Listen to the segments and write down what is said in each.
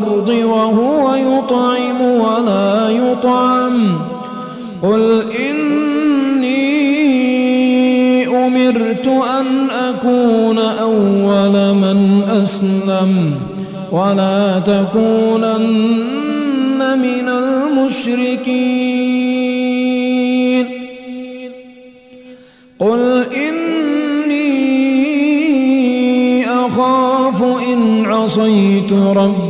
الأرض وهو يطعم ولا يطعم. قل إني أمرت أن أكون أول من أسلم ولا تكونن من المشركين. قل إني أخاف إن عصيت ربي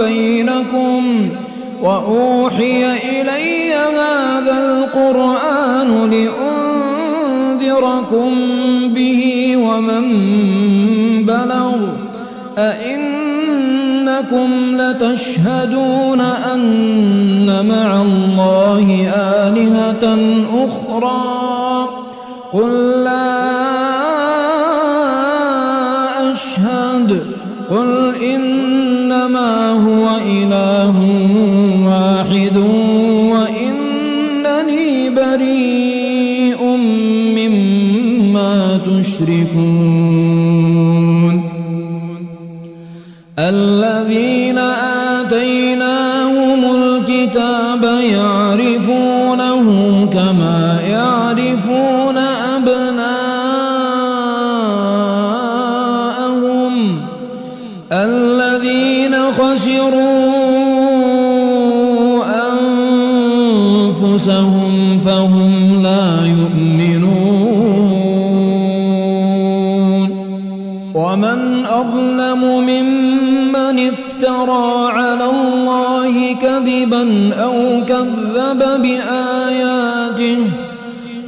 بيني وبينكم وأوحي إلي هذا القرآن لأنذركم به ومن بلغ أئنكم لتشهدون أن مع الله آلهة أخرى قل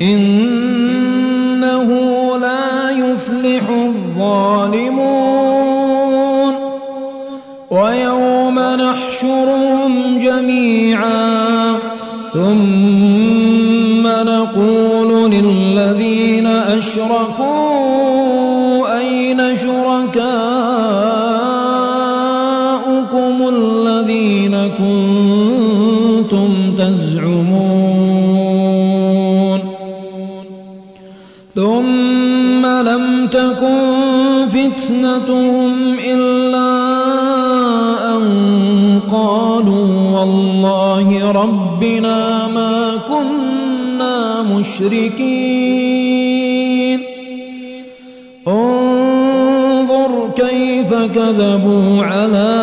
إنه لا يفلح الظالمون ويوم نحشرهم جميعا ثم نقول للذين أشركوا فتنتهم إلا أن قالوا والله ربنا ما كنا مشركين انظر كيف كذبوا على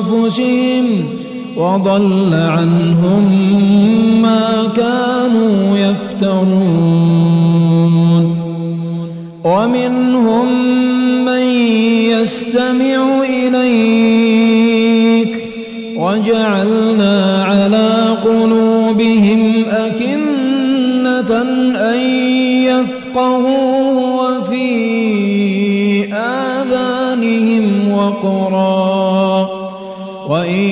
أنفسهم وضل عنهم ما كانوا يفترون ومنهم من يستمع إليك وجعلنا على قلوبهم أكنة أن يفقهوا وفي آذانهم وقرا. وإن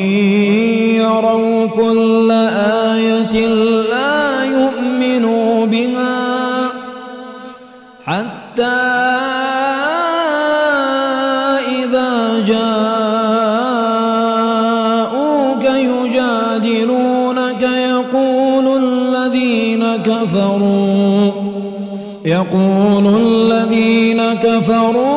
كفروا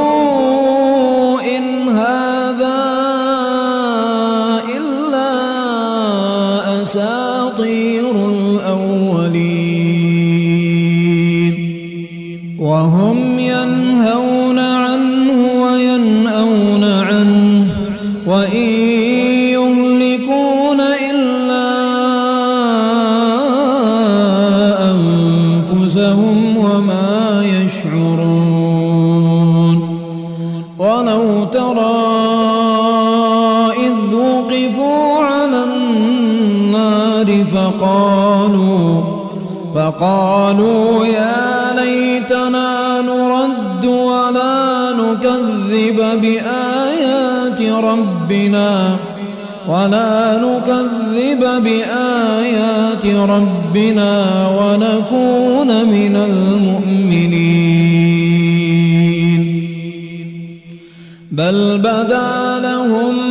فقالوا يا ليتنا نرد ولا نكذب بآيات ربنا ولا نكذب بآيات ربنا ونكون من المؤمنين. بل بدا لهم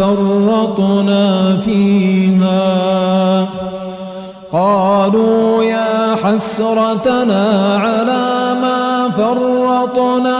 فرطنا فيها. قالوا يا حسرتنا على ما فرطنا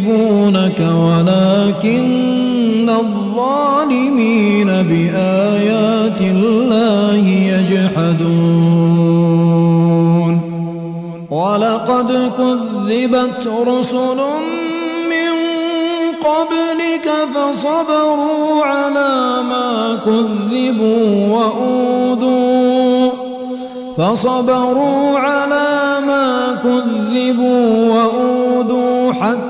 يكذبونك ولكن الظالمين بآيات الله يجحدون. ولقد كذبت رسل من قبلك فصبروا على ما كذبوا وأوذوا. فصبروا على ما كذبوا وأوذوا حتى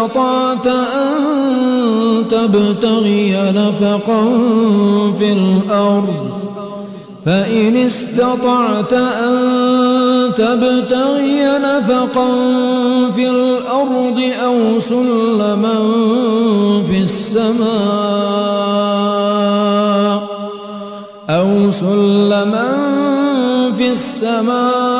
استطعت أن تبتغي نفقا في الأرض فإن استطعت أن تبتغي نفقا في الأرض أو سلما في السماء أو سلما في السماء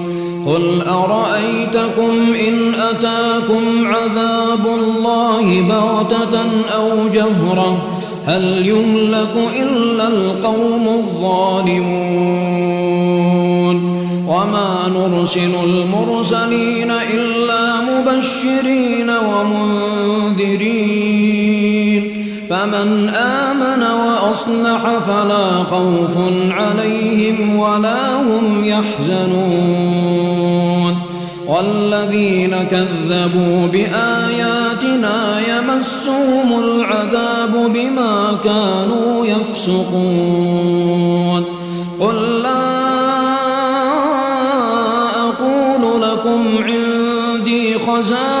قل أرأيتكم إن أتاكم عذاب الله بغتة أو جهرة هل يملك إلا القوم الظالمون وما نرسل المرسلين إلا مبشرين ومنذرين فمن آمن وأصلح فلا خوف عليهم ولا هم يحزنون والذين كذبوا بآياتنا يمسهم العذاب بما كانوا يفسقون. قل لا أقول لكم عندي خزائن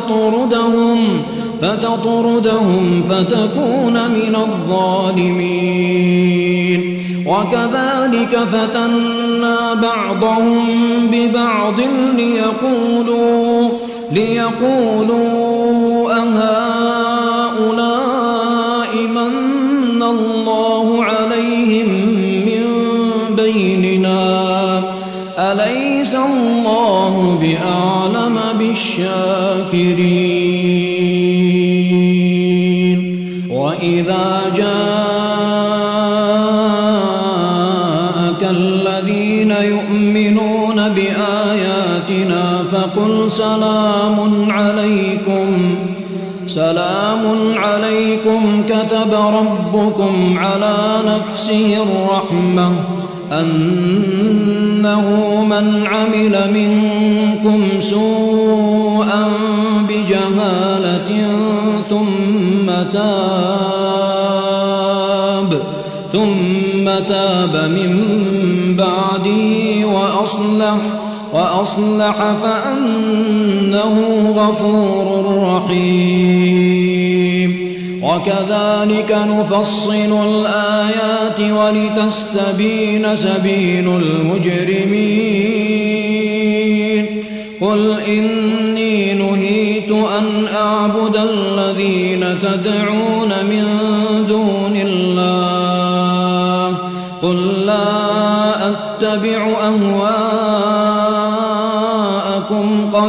فتطردهم فتطردهم فتكون من الظالمين. وكذلك فتنا بعضهم ببعض ليقولوا ليقولوا سلام عليكم. سلام عليكم كتب ربكم على نفسه الرحمة. أنه من عمل منكم سوءا بجهالة ثم تاب. ثم تاب من بعده وأصلح. وأصلح فأنه غفور رحيم. وكذلك نفصل الآيات ولتستبين سبيل المجرمين. قل إني نهيت أن أعبد الذين تدعون من دون الله. قل لا أتبع أهواءكم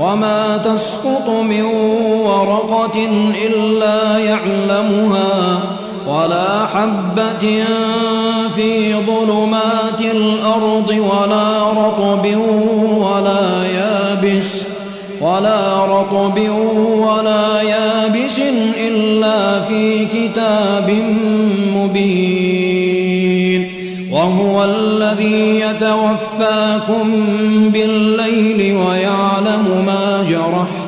وما تسقط من ورقة إلا يعلمها ولا حبة في ظلمات الأرض ولا رطب ولا يابس ولا رطب ولا يابس إلا في كتاب مبين وهو الذي يتوفاكم بالليل ما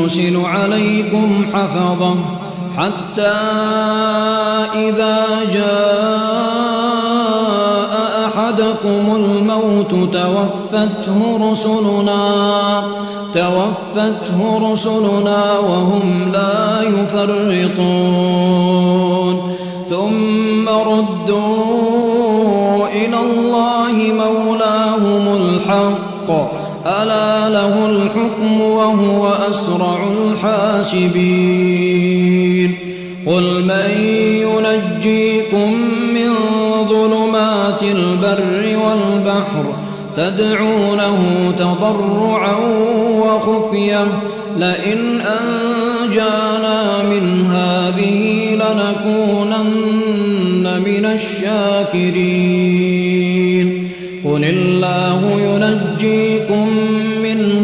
ويرسل عليكم حفظا حتى إذا جاء أحدكم الموت توفته رسلنا توفته رسلنا وهم لا يفرطون. ثم ردوا الحكم وهو أسرع الحاسبين. قل من ينجيكم من ظلمات البر والبحر تدعونه تضرعا وخفية. لئن أنجانا من هذه لنكونن من الشاكرين. قل الله ينجيكم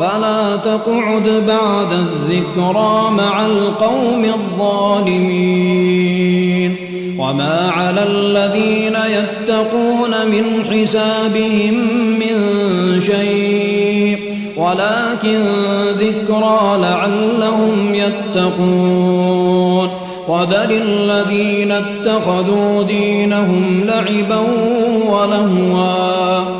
فلا تقعد بعد الذكرى مع القوم الظالمين. وما على الذين يتقون من حسابهم من شيء ولكن ذكرى لعلهم يتقون. وذل الذين اتخذوا دينهم لعبا ولهوا.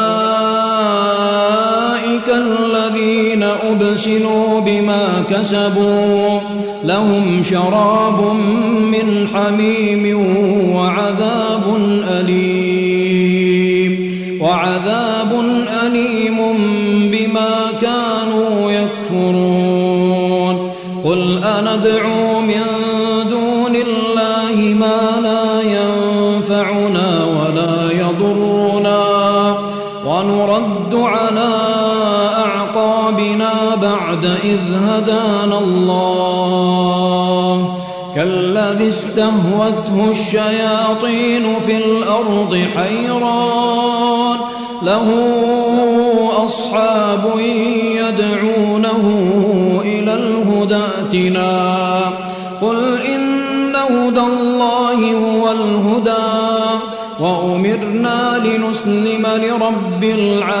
أبسلوا بما كسبوا لهم شراب من حميم وعذاب أليم وعذاب أليم بما كانوا يكفرون قل أندعو بعد إذ هدانا الله. كالذي استهوته الشياطين في الأرض حيران. له أصحاب يدعونه إلى الهدى ائتنا. قل إن هدى الله هو الهدى. وأمرنا لنسلم لرب العالمين.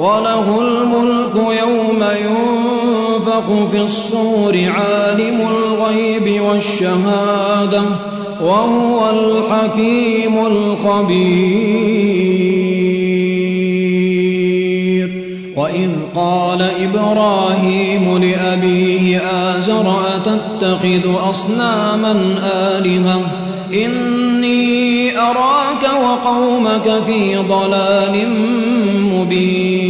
وله الملك يوم ينفق في الصور عالم الغيب والشهادة وهو الحكيم الخبير. وإذ قال إبراهيم لأبيه آزر أتتخذ أصناما آلهة؟ إني أراك وقومك في ضلال مبين.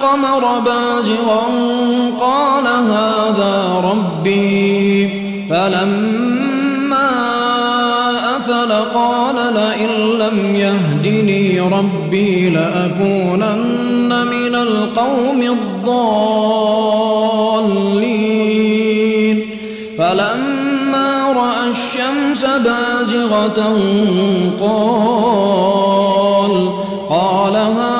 القمر بازغا قال هذا ربي. فلما أفل قال لئن لم يهدني ربي لأكونن من القوم الضالين. فلما رأى الشمس بازغة قال قال هذا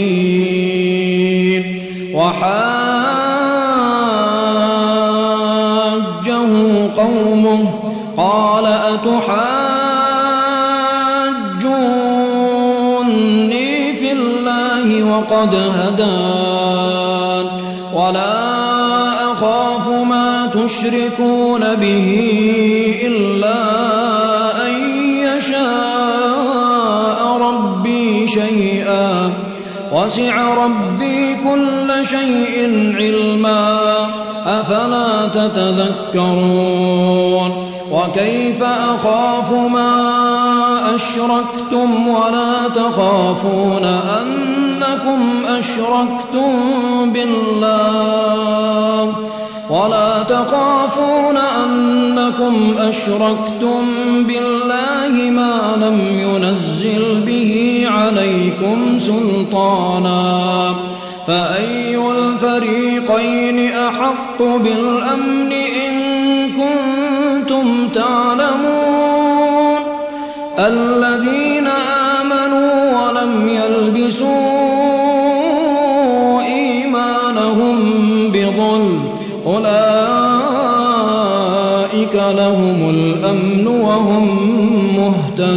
وقد هدان. ولا أخاف ما تشركون به إلا أن يشاء ربي شيئا. وسع ربي كل شيء علما. أفلا تتذكرون؟ وكيف أخاف ما أشركتم ولا تخافون أنكم أشركتم بالله. ولا تخافون أنكم أشركتم بالله ما لم ينزل به عليكم سلطانا. فأي الفريقين أحق بالأمن إن كنتم تعلمون؟ الذين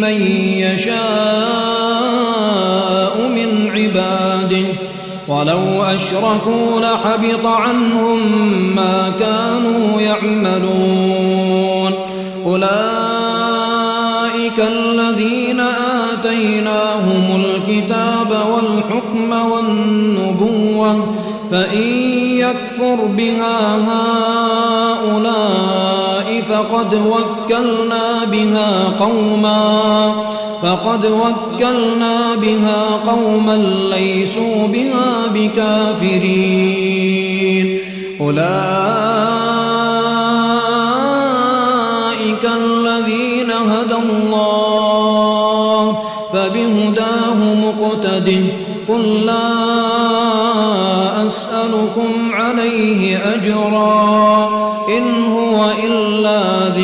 من يشاء من عباده. ولو أشركوا لحبط عنهم ما كانوا يعملون. أولئك الذين آتيناهم الكتاب والحكم والنبوة فإن يكفر بها هؤلاء فقد وكلنا بها قوما فقد وكلنا بها قوما ليسوا بها بكافرين. أولئك الذين هدى الله فبهداه مقتد قل لا أسألكم عليه أجرا.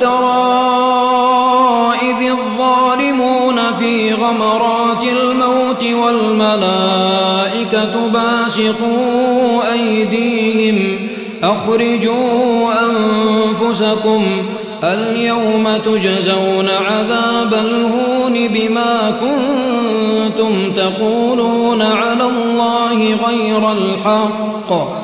ترى إذ الظالمون في غمرات الموت والملائكة باسقوا أيديهم أخرجوا أنفسكم اليوم تجزون عذاب الهون بما كنتم تقولون على الله غير الحق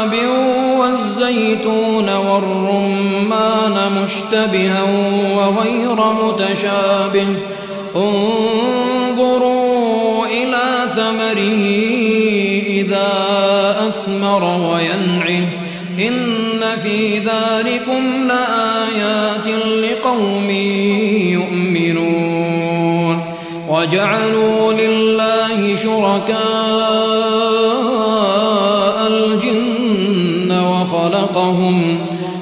والزيتون والرمان مشتبها وغير متشابه. انظروا إلى ثمره إذا أثمر وينعه إن في ذلكم لآيات لقوم يؤمنون. وجعلوا لله شركاء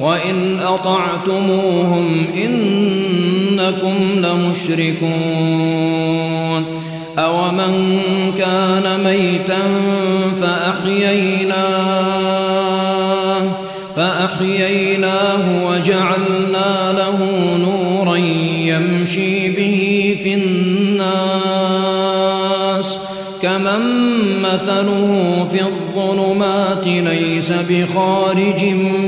وإن أطعتموهم إنكم لمشركون أومن كان ميتا فأحييناه فأحييناه وجعلنا له نورا يمشي به في الناس كمن مثله في الظلمات ليس بخارج منها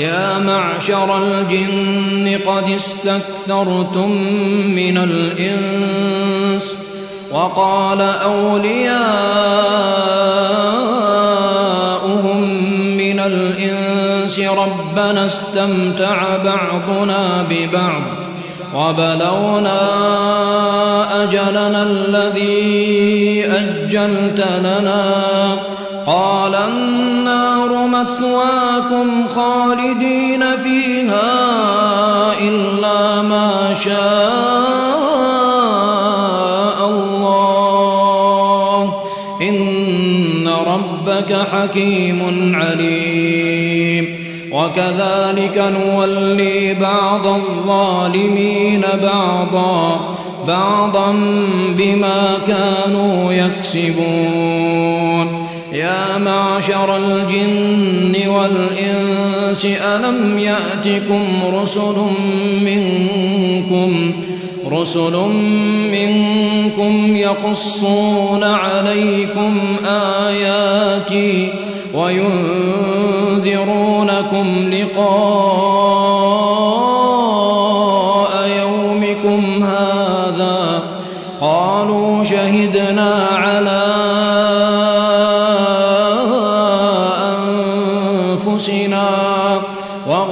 يا معشر الجن قد استكثرتم من الإنس وقال أولياؤهم من الإنس ربنا استمتع بعضنا ببعض وبلونا أجلنا الذي أجلت لنا قال مثواكم خالدين فيها إلا ما شاء الله إن ربك حكيم عليم. وكذلك نولي بعض الظالمين بعضا بعضا بما كانوا يكسبون. يا معشر الجن والإنس ألم يأتكم رسل منكم؟ رسل منكم يقصون عليكم آياتي وينذرونكم لقاء يومكم هذا. قالوا شهدنا على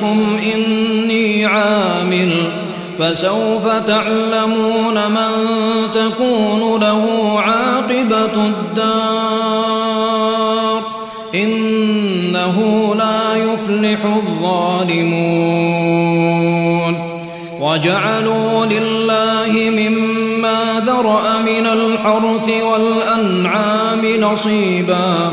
مكانتكم إني عامل فسوف تعلمون من تكون له عاقبة الدار إنه لا يفلح الظالمون وجعلوا لله مما ذرأ من الحرث والأنعام نصيبا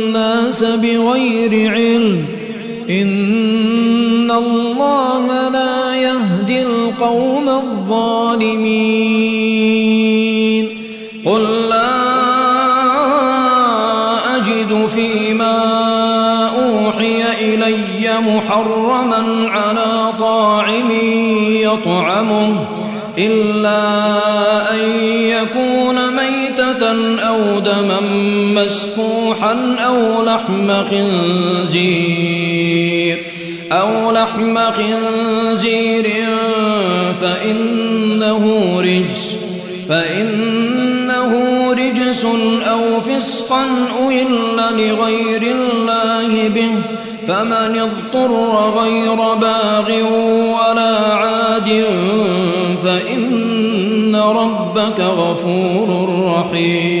بغير علم. إن الله لا يهدي القوم الظالمين. قل لا أجد فيما أوحي إلي محرما أو لحم خنزير أو لحم خنزير فإنه رجس فإنه رجس أو فسقا أهل لغير الله به فمن اضطر غير باغ ولا عاد فإن ربك غفور رحيم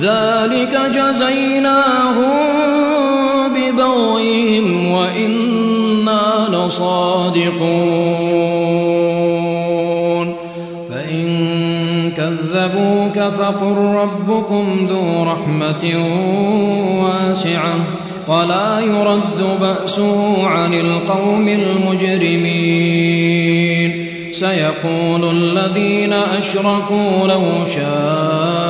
ذلك جزيناهم ببغيهم وإنا لصادقون. فإن كذبوك فقل ربكم ذو رحمة واسعة ولا يرد بأسه عن القوم المجرمين. سيقول الذين أشركوا لو شاء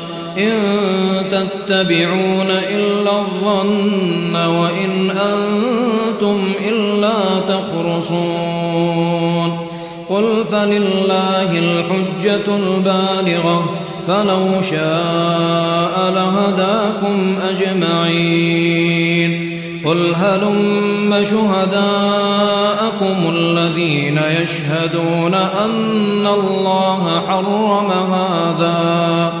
إن تتبعون إلا الظن وإن أنتم إلا تخرصون. قل فلله الحجة البالغة فلو شاء لهداكم أجمعين. قل هلم شهداءكم الذين يشهدون أن الله حرم هذا.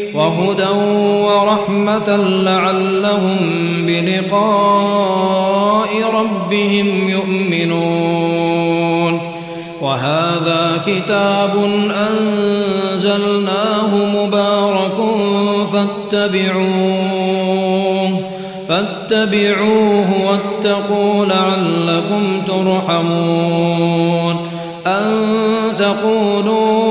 وهدى ورحمة لعلهم بلقاء ربهم يؤمنون. وهذا كتاب أنزلناه مبارك فاتبعوه فاتبعوه واتقوا لعلكم ترحمون. أن تقولوا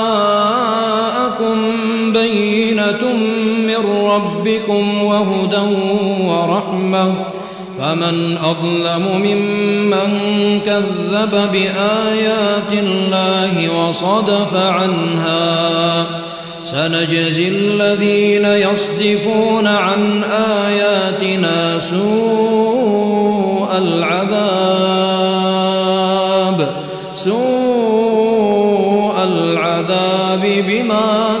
ربكم وهدى ورحمة فمن أظلم ممن كذب بآيات الله وصدف عنها سنجزي الذين يصدفون عن آياتنا سوء العذاب سوء العذاب بما